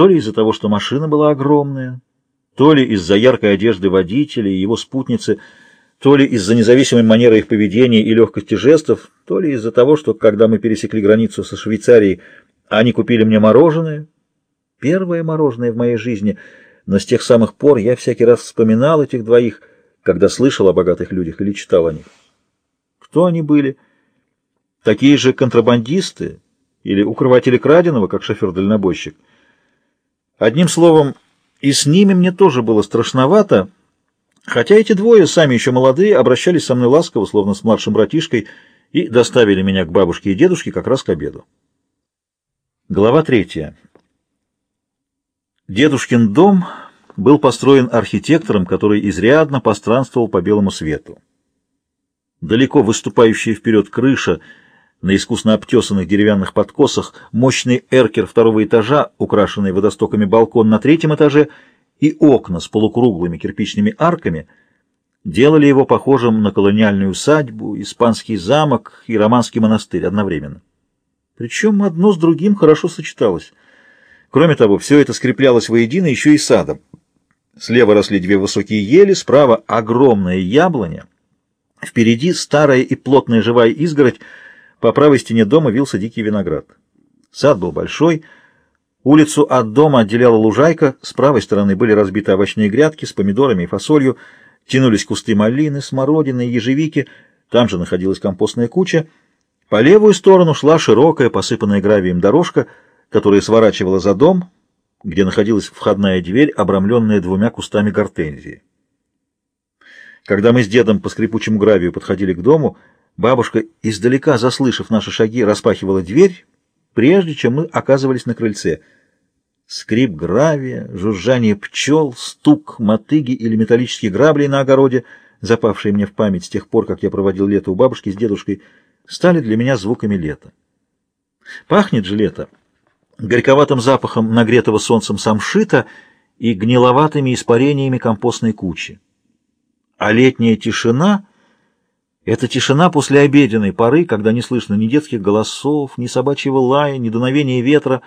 То ли из-за того, что машина была огромная, то ли из-за яркой одежды водителя и его спутницы, то ли из-за независимой манеры их поведения и легкости жестов, то ли из-за того, что, когда мы пересекли границу со Швейцарией, они купили мне мороженое, первое мороженое в моей жизни, но с тех самых пор я всякий раз вспоминал этих двоих, когда слышал о богатых людях или читал о них. Кто они были? Такие же контрабандисты или укрыватели краденого, как шофер-дальнобойщик? Одним словом, и с ними мне тоже было страшновато, хотя эти двое, сами еще молодые, обращались со мной ласково, словно с младшим братишкой, и доставили меня к бабушке и дедушке как раз к обеду. Глава третья. Дедушкин дом был построен архитектором, который изрядно постранствовал по белому свету. Далеко выступающая вперед крыша на искусно обтесанных деревянных подкосах, мощный эркер второго этажа, украшенный водостоками балкон на третьем этаже и окна с полукруглыми кирпичными арками делали его похожим на колониальную усадьбу, испанский замок и романский монастырь одновременно. Причем одно с другим хорошо сочеталось. Кроме того, все это скреплялось воедино еще и садом. Слева росли две высокие ели, справа огромная яблоня. Впереди старая и плотная живая изгородь, по правой стене дома вился дикий виноград. Сад был большой, улицу от дома отделяла лужайка, с правой стороны были разбиты овощные грядки с помидорами и фасолью, тянулись кусты малины, смородины, ежевики, там же находилась компостная куча, по левую сторону шла широкая, посыпанная гравием дорожка, которая сворачивала за дом, где находилась входная дверь, обрамленная двумя кустами гортензии. Когда мы с дедом по скрипучему гравию подходили к дому, бабушка, издалека заслышав наши шаги, распахивала дверь, прежде чем мы оказывались на крыльце. Скрип гравия, жужжание пчел, стук мотыги или металлические грабли на огороде, запавшие мне в память с тех пор, как я проводил лето у бабушки с дедушкой, стали для меня звуками лета. Пахнет же лето горьковатым запахом нагретого солнцем самшита и гниловатыми испарениями компостной кучи. А летняя тишина — это тишина после обеденной поры, когда не слышно ни детских голосов, ни собачьего лая, ни дуновения ветра.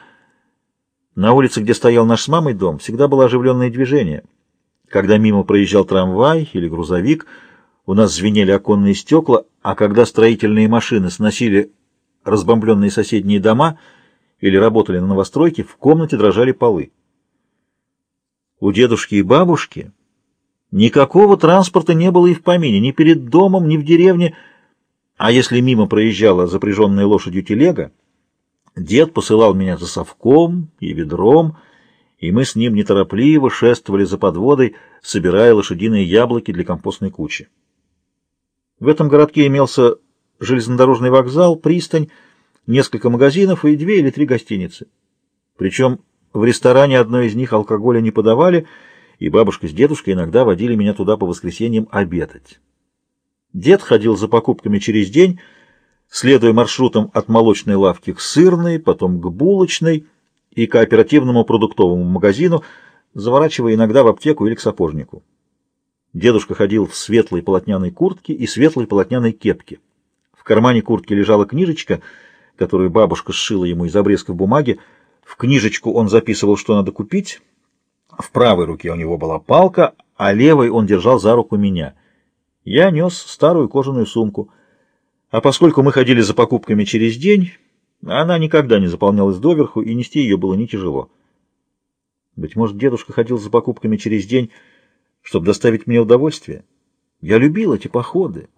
На улице, где стоял наш с мамой дом, всегда было оживленное движение. Когда мимо проезжал трамвай или грузовик, у нас звенели оконные стекла, а когда строительные машины сносили разбомбленные соседние дома или работали на новостройке, в комнате дрожали полы. У дедушки и бабушки никакого транспорта не было и в помине, ни перед домом, ни в деревне, а если мимо проезжала запряженная лошадью телега, дед посылал меня за совком и ведром, и мы с ним неторопливо шествовали за подводой, собирая лошадиные яблоки для компостной кучи. В этом городке имелся железнодорожный вокзал, пристань, несколько магазинов и две или три гостиницы. Причем в ресторане одной из них алкоголя не подавали, и бабушка с дедушкой иногда водили меня туда по воскресеньям обедать. Дед ходил за покупками через день, следуя маршрутам от молочной лавки к сырной, потом к булочной и кооперативному продуктовому магазину, заворачивая иногда в аптеку или к сапожнику. Дедушка ходил в светлой полотняной куртке и светлой полотняной кепке. В кармане куртки лежала книжечка, которую бабушка сшила ему из обрезков бумаги. В книжечку он записывал, что надо купить. В правой руке у него была палка, а левой он держал за руку меня. Я нес старую кожаную сумку. А поскольку мы ходили за покупками через день, она никогда не заполнялась доверху, и нести ее было не тяжело. Быть может, дедушка ходил за покупками через день чтобы доставить мне удовольствие. Я любил эти походы,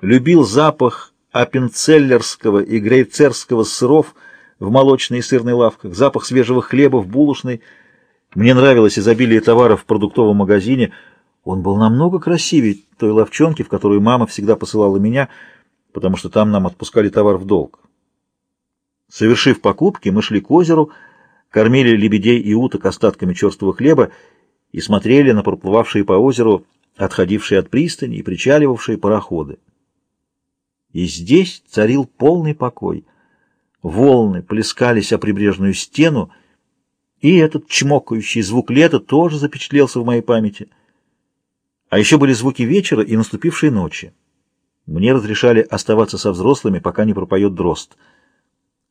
любил запах аппенцеллерского и грейцерского сыров в молочной и сырной лавках, запах свежего хлеба в булочной. Мне нравилось изобилие товаров в продуктовом магазине. Он был намного красивее той ловчонки, в которую мама всегда посылала меня, потому что там нам отпускали товар в долг. Совершив покупки, мы шли к озеру, кормили лебедей и уток остатками черствого хлеба и смотрели на проплывавшие по озеру, отходившие от пристани и причаливавшие пароходы. И здесь царил полный покой. Волны плескались о прибрежную стену, и этот чмокающий звук лета тоже запечатлелся в моей памяти. А еще были звуки вечера и наступившей ночи. Мне разрешали оставаться со взрослыми, пока не пропоет дрозд.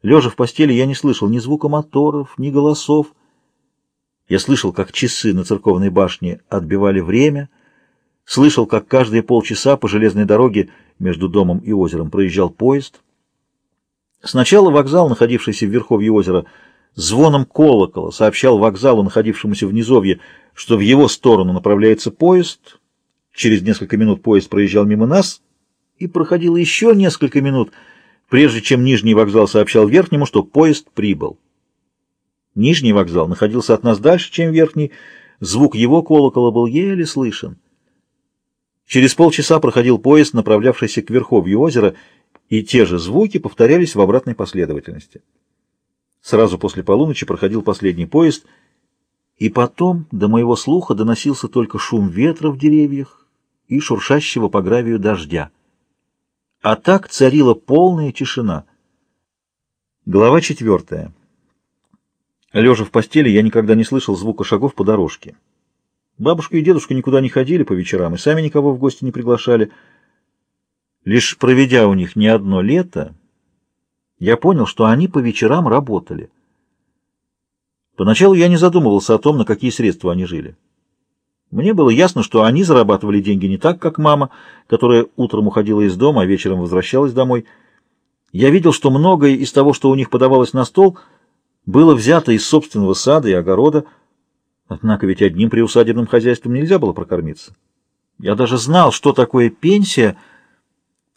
Лежа в постели, я не слышал ни звука моторов, ни голосов, Я слышал, как часы на церковной башне отбивали время, слышал, как каждые полчаса по железной дороге между домом и озером проезжал поезд. Сначала вокзал, находившийся в верховье озера, звоном колокола сообщал вокзалу, находившемуся в низовье, что в его сторону направляется поезд. Через несколько минут поезд проезжал мимо нас, и проходило еще несколько минут, прежде чем Нижний вокзал сообщал Верхнему, что поезд прибыл. Нижний вокзал находился от нас дальше, чем Верхний, звук его колокола был еле слышен. Через полчаса проходил поезд, направлявшийся к верховью озера, и те же звуки повторялись в обратной последовательности. Сразу после полуночи проходил последний поезд, и потом до моего слуха доносился только шум ветра в деревьях и шуршащего по гравию дождя. А так царила полная тишина. Глава четвертая. Лежа в постели, я никогда не слышал звука шагов по дорожке. Бабушка и дедушка никуда не ходили по вечерам и сами никого в гости не приглашали. Лишь проведя у них не одно лето, я понял, что они по вечерам работали. Поначалу я не задумывался о том, на какие средства они жили. Мне было ясно, что они зарабатывали деньги не так, как мама, которая утром уходила из дома, а вечером возвращалась домой. Я видел, что многое из того, что у них подавалось на стол, было взято из собственного сада и огорода, Однако ведь одним приусадебным хозяйством нельзя было прокормиться. Я даже знал, что такое пенсия,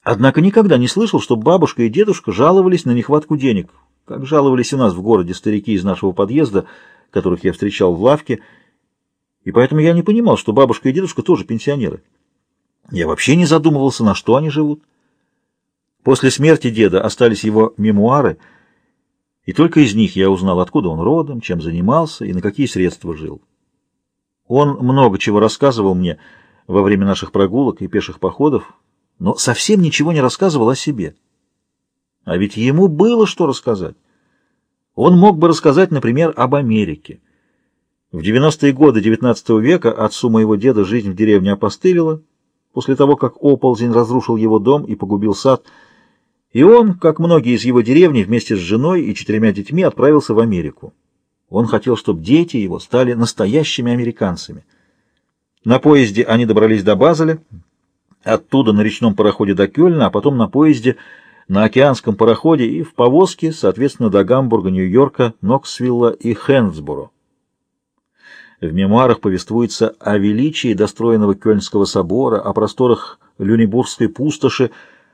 однако никогда не слышал, что бабушка и дедушка жаловались на нехватку денег, как жаловались у нас в городе старики из нашего подъезда, которых я встречал в лавке, и поэтому я не понимал, что бабушка и дедушка тоже пенсионеры. Я вообще не задумывался, на что они живут. После смерти деда остались его мемуары — и только из них я узнал, откуда он родом, чем занимался и на какие средства жил. Он много чего рассказывал мне во время наших прогулок и пеших походов, но совсем ничего не рассказывал о себе. А ведь ему было что рассказать. Он мог бы рассказать, например, об Америке. В 90-е годы XIX века отцу моего деда жизнь в деревне опостылила, после того, как оползень разрушил его дом и погубил сад – и он, как многие из его деревни, вместе с женой и четырьмя детьми отправился в Америку. Он хотел, чтобы дети его стали настоящими американцами. На поезде они добрались до Базеля, оттуда на речном пароходе до Кёльна, а потом на поезде на океанском пароходе и в повозке, соответственно, до Гамбурга, Нью-Йорка, Ноксвилла и Хэнсборо. В мемуарах повествуется о величии достроенного Кёльнского собора, о просторах Люнебургской пустоши,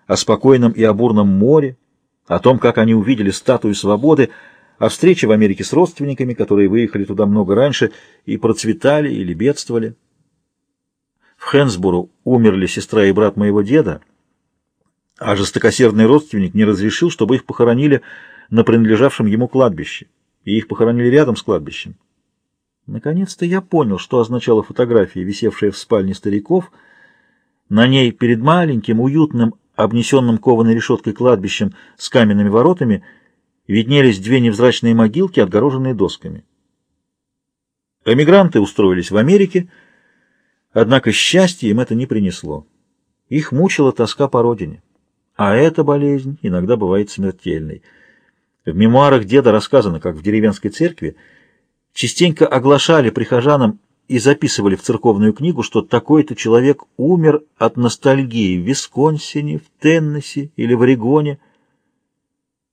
о спокойном и обурном море, о том, как они увидели статую свободы, о встрече в Америке с родственниками, которые выехали туда много раньше и процветали или бедствовали. В Хэнсбуру умерли сестра и брат моего деда, а жестокосердный родственник не разрешил, чтобы их похоронили на принадлежавшем ему кладбище, и их похоронили рядом с кладбищем. Наконец-то я понял, что означала фотография, висевшая в спальне стариков. На ней перед маленьким, уютным обнесенным кованой решеткой кладбищем с каменными воротами, виднелись две невзрачные могилки, отгороженные досками. Эмигранты устроились в Америке, однако счастья им это не принесло. Их мучила тоска по родине, а эта болезнь иногда бывает смертельной. В мемуарах деда рассказано, как в деревенской церкви частенько оглашали прихожанам и записывали в церковную книгу, что такой-то человек умер от ностальгии в Висконсине, в Теннесси или в Орегоне –